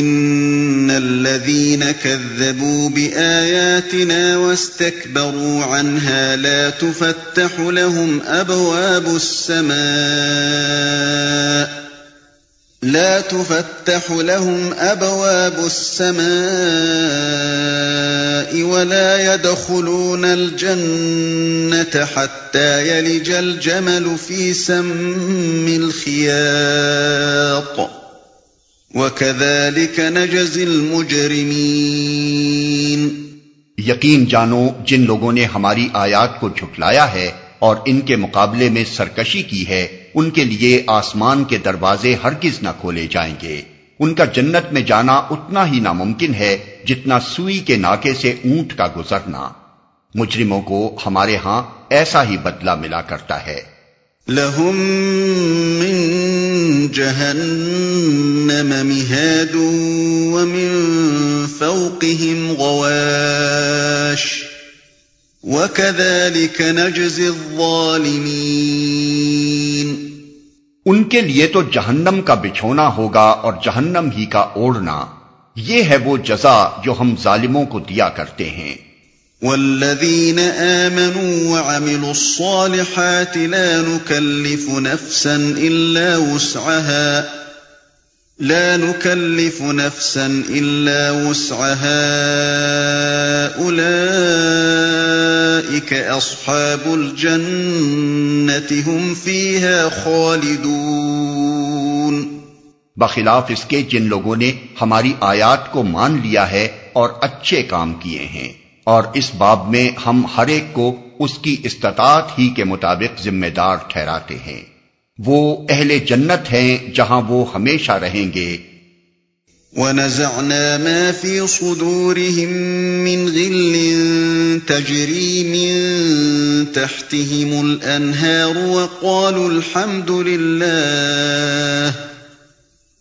ان الذين كذبوا باياتنا واستكبروا عنها لا تفتح لهم ابواب السماء لا تفتح لهم ابواب السماء ولا يدخلون الجنه حتى يلج الجمل في سم الخياط وَكَذَلِكَ نَجْزِي الْمُجْرِمِينَ یقین جانو، جن لوگوں نے ہماری آیات کو جھٹلایا ہے اور ان کے مقابلے میں سرکشی کی ہے، ان کے لیے آسمان کے دروازے ہرگز نہ کھولے جائیں گے۔ ان کا جنت میں جانا اتنا ہی ناممکن ہے جتنا سوئی کے ناکے سے اونٹ کا گزرنا۔ مجرموں کو ہمارے ہاں ایسا ہی بدلہ ملا کرتا ہے۔ لهم من جهنم مهاد ومن فوقهم غواش وكذلك نجزي الظالمين ان کے لیے تو جہنم کا بچھونا ہوگا اور جہنم ہی کا اوڑنا یہ ہے وہ جزا جو ہم ظالموں کو دیا کرتے ہیں۔ والذين آمنوا وعملوا الصالحات لا نكلف نفسا إلا وسعها لا نكلف نفسا إلا وسعها أولئك أصحاب الجنة هم فيها خالدون بخلاف اس کے جن لوگوں نے ہماری آیات کو مان لیا ہے اور اچھے کام کیے ہیں۔ اور اس باب میں ہم ہر ایک کو اس کی استطاعت ہی کے مطابق ذمہ دار ٹھہراتے ہیں۔ وہ اہل جنت ہیں جہاں وہ ہمیشہ رہیں گے۔ وَنَزَعْنَا مَا فِي صُدُورِهِم مِّن غِلٍّ تَجْرِي مِن تَحْتِهِمُ الْأَنْهَارُ وَقَالُوا الْحَمْدُ لِلَّهِ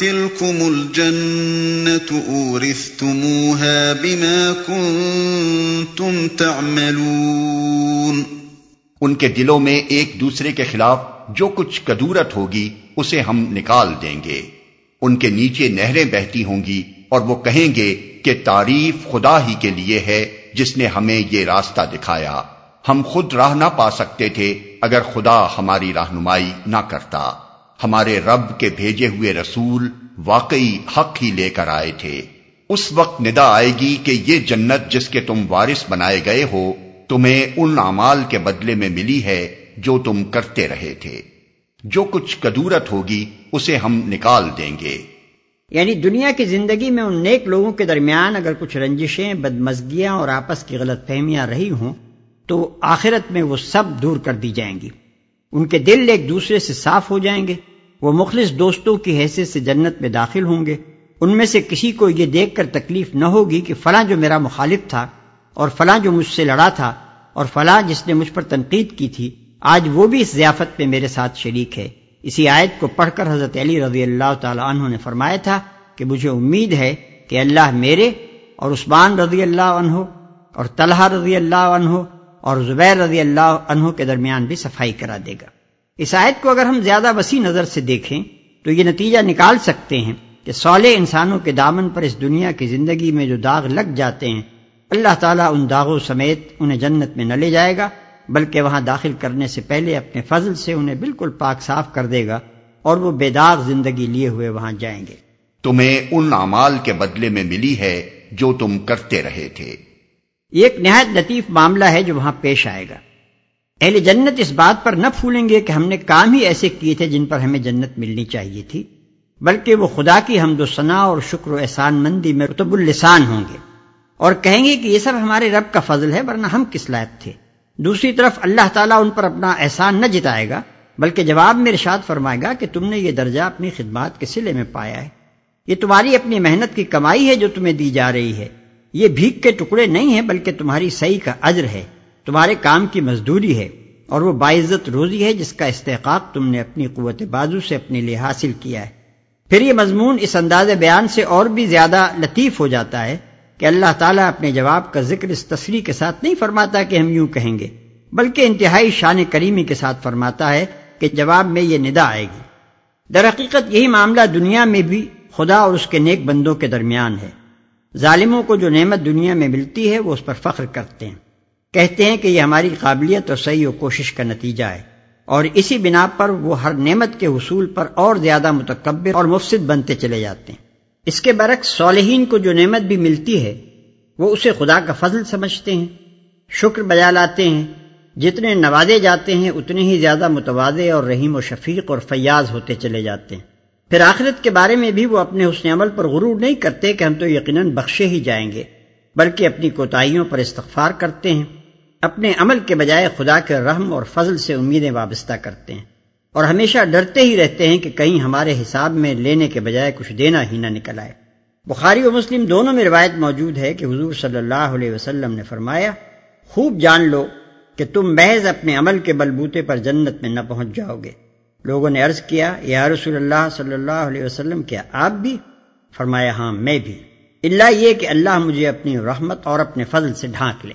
تلكم الجنة أورثتموها بما كنتم تعملون. ان کے دلوں میں ایک دوسرے کے خلاف جو کچھ کدورت ہوگی اسے ہم نکال دیں گے. ان کے نیچے نہریں بہتی ہوں گی اور وہ کہیں گے کہ تعریف خدا ہی کے لیے ہے جس نے ہمیں یہ راستہ دکھایا. ہم خود راہ نہ پا سکتے تھے اگر خدا ہماری رہنمائی نہ کرتا. ہمارے رب کے بھیجے ہوئے رسول واقعی حق ہی لے کر آئے تھے۔ اس وقت ندا آئے گی کہ یہ جنت جس کے تم وارث بنائے گئے ہو، تمہیں ان اعمال کے بدلے میں ملی ہے جو تم کرتے رہے تھے۔ جو کچھ کدورت ہوگی، اسے ہم نکال دیں گے۔ یعنی دنیا کی زندگی میں ان نیک لوگوں کے درمیان اگر کچھ رنجشیں، بدمزگیاں اور آپس کی غلط فہمیاں رہی ہوں، تو آخرت میں وہ سب دور کر دی جائیں گی۔ ان کے دل ایک دوسرے سے صاف ہو جائیں گے۔ وہ مخلص دوستوں کی حیثیت سے جنت میں داخل ہوں گے۔ ان میں سے کسی کو یہ دیکھ کر تکلیف نہ ہوگی کہ فلاں جو میرا مخالف تھا اور فلاں جو مجھ سے لڑا تھا اور فلاں جس نے مجھ پر تنقید کی تھی، آج وہ بھی اس ضیافت میں میرے ساتھ شریک ہے۔ اسی آیت کو پڑھ کر حضرت علی رضی اللہ تعالی عنہ نے فرمایا تھا کہ مجھے امید ہے کہ اللہ میرے اور عثمان رضی اللہ عنہ اور طلحہ رضی اللہ عنہ اور زبیر رضی اللہ عنہ کے درمیان بھی صفائی کرا دے گا۔ اس آیت کو اگر ہم زیادہ وسیع نظر سے دیکھیں تو یہ نتیجہ نکال سکتے ہیں کہ صالح انسانوں کے دامن پر اس دنیا کی زندگی میں جو داغ لگ جاتے ہیں اللہ تعالیٰ ان داغوں سمیت انہیں جنت میں نہ لے جائے گا بلکہ وہاں داخل کرنے سے پہلے اپنے فضل سے انہیں بالکل پاک صاف کر دے گا اور وہ بے داغ زندگی لیے ہوئے وہاں جائیں گے۔ تمہیں ان اعمال کے بدلے میں ملی ہے جو تم کرتے رہے تھے۔ یہ ایک نہایت لطیف معاملہ ہے جو وہاں پیش آئے گا۔ اہل جنت اس بات پر نہ پھولیں گے کہ ہم نے کام ہی ایسے کیے تھے جن پر ہمیں جنت ملنی چاہیے تھی، بلکہ وہ خدا کی حمد و ثناء اور شکر و احسان مندی میں رتب السان ہوں گے۔ اور کہیں گے کہ یہ سب ہمارے رب کا فضل ہے، ورنہ ہم کس لائق تھے۔ دوسری طرف اللہ تعالیٰ ان پر اپنا احسان نہ جتائے گا، بلکہ جواب میں ارشاد فرمائے گا کہ تم نے یہ درجہ اپنی خدمات کے سلے میں پایا ہے۔ یہ تمہاری اپنی محنت کی کمائی ہے جو تمہیں دی جا رہی ہے۔ یہ بھیک کے ٹکڑے نہیں ہیں، بلکہ تمہاری صحیح کا اجر ہے۔ تمہارے کام کی مزدوری ہے اور وہ باعزت روزی ہے جس کا استحقاق تم نے اپنی قوت بازو سے اپنے لیے حاصل کیا ہے۔ پھر یہ مضمون اس انداز بیان سے اور بھی زیادہ لطیف ہو جاتا ہے کہ اللہ تعالیٰ اپنے جواب کا ذکر اس تصریح کے ساتھ نہیں فرماتا کہ ہم یوں کہیں گے، بلکہ انتہائی شان کریمی کے ساتھ فرماتا ہے کہ جواب میں یہ ندا آئے گی۔ در حقیقت یہی معاملہ دنیا میں بھی خدا اور اس کے نیک بندوں کے درمیان ہے۔ ظالموں کو جو نعمت دنیا میں ملتی ہے وہ اس پر فخر کرتے ہیں۔ کہتے ہیں کہ یہ ہماری قابلیت اور صحیح و کوشش کا نتیجہ ہے اور اسی بنا پر وہ ہر نعمت کے حصول پر اور زیادہ متکبر اور مفسد بنتے چلے جاتے ہیں۔ اس کے برعکس صالحین کو جو نعمت بھی ملتی ہے، وہ اسے خدا کا فضل سمجھتے ہیں، شکر بجا لاتے ہیں۔ جتنے نوازے جاتے ہیں، اتنے ہی زیادہ متوازے اور رحیم و شفیق اور فیاض ہوتے چلے جاتے ہیں۔ پھر آخرت کے بارے میں بھی وہ اپنے حسن عمل پر غرور نہیں کرتے کہ ہم تو یقیناً بخشے ہی جائیں گے، بلکہ اپنی کوتاہیوں پر استغفار کرتے ہیں۔ اپنے عمل کے بجائے خدا کے رحم اور فضل سے امیدیں وابستہ کرتے ہیں اور ہمیشہ ڈرتے ہی رہتے ہیں کہ کہیں ہمارے حساب میں لینے کے بجائے کچھ دینا ہی نہ نکل آئے۔ بخاری و مسلم دونوں میں روایت موجود ہے کہ حضور صلی اللہ علیہ وسلم نے فرمایا، خوب جان لو کہ تم محض اپنے عمل کے بلبوتے پر جنت میں نہ پہنچ جاؤ گے۔ لوگوں نے عرض کیا، یا رسول اللہ صلی اللہ علیہ وسلم، کیا آپ بھی؟ فرمایا ہاں میں بھی۔ اللہ یہ کہ اللہ مجھے اپنی رحمت اور اپنے فضل سے ڈھانک لے۔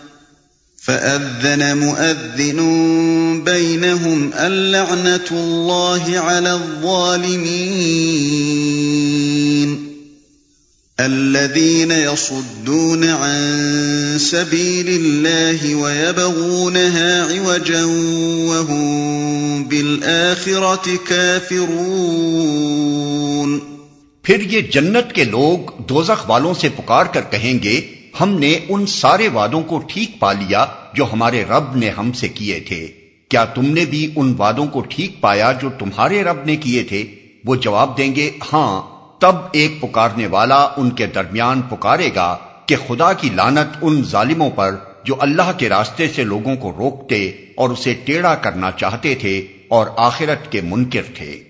فأذن مؤذن بينهم اللعنة الله على الظالمين الذين يصدون عن سبيل الله ويبغونها عوجا وهم بالآخرة كافرون پھر یہ جنت کے لوگ دوزخ والوں سے پکار کر کہیں گے ہم نے ان سارے وعدوں کو ٹھیک پا لیا جو ہمارے رب نے ہم سے کیے تھے۔ کیا تم نے بھی ان وعدوں کو ٹھیک پایا جو تمہارے رب نے کیے تھے؟ وہ جواب دیں گے ہاں تب ایک پکارنے والا ان کے درمیان پکارے گا کہ خدا کی لانت ان ظالموں پر جو اللہ کے راستے سے لوگوں کو روکتے اور اسے ٹیڑھا کرنا چاہتے تھے اور آخرت کے منکر تھے۔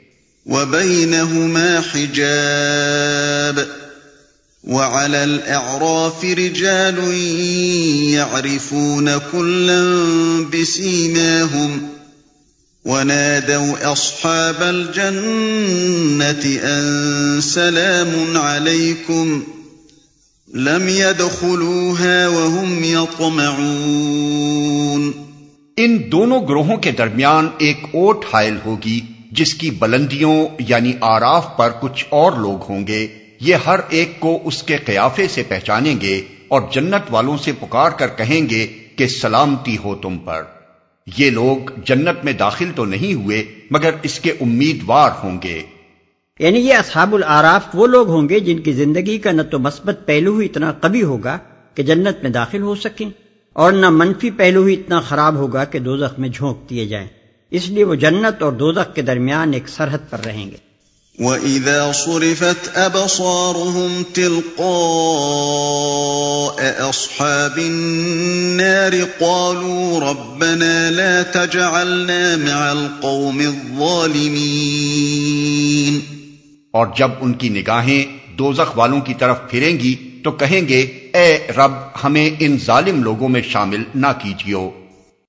وَبَيْنَهُمَا حِجَابٌ وعلى الأعراف رجال يعرفون كلا بسيماهم ونادوا أصحاب الجنة أن سلام عليكم لم يدخلوها وهم يطمعون ان دونوں گروہوں کے درمیان ایک اوٹ حائل ہوگی جس کی بلندیوں یعنی آراف پر کچھ اور لوگ ہوں گے۔ یہ ہر ایک کو اس کے قیافے سے پہچانیں گے اور جنت والوں سے پکار کر کہیں گے کہ سلامتی ہو تم پر۔ یہ لوگ جنت میں داخل تو نہیں ہوئے، مگر اس کے امیدوار ہوں گے۔ یعنی یہ اصحاب العراف وہ لوگ ہوں گے جن کی زندگی کا نہ تو مثبت پہلو ہی اتنا کبھی ہوگا کہ جنت میں داخل ہو سکیں، اور نہ منفی پہلو ہی اتنا خراب ہوگا کہ دوزخ میں جھونک دیے جائیں۔ اس لیے وہ جنت اور دوزخ کے درمیان ایک سرحد پر رہیں گے۔ وَإِذَا صُرِفَتْ أَبْصَارُهُمْ تِلْقَاءَ أَصْحَابِ النَّارِ قَالُوا رَبَّنَا لَا تَجْعَلْنَا مَعَ الْقَوْمِ الظَّالِمِينَ اور جب ان کی نگاہیں دوزخ والوں کی طرف پھریں گی تو کہیں گے، اے رب، ہمیں ان ظالم لوگوں میں شامل نہ کیجیو۔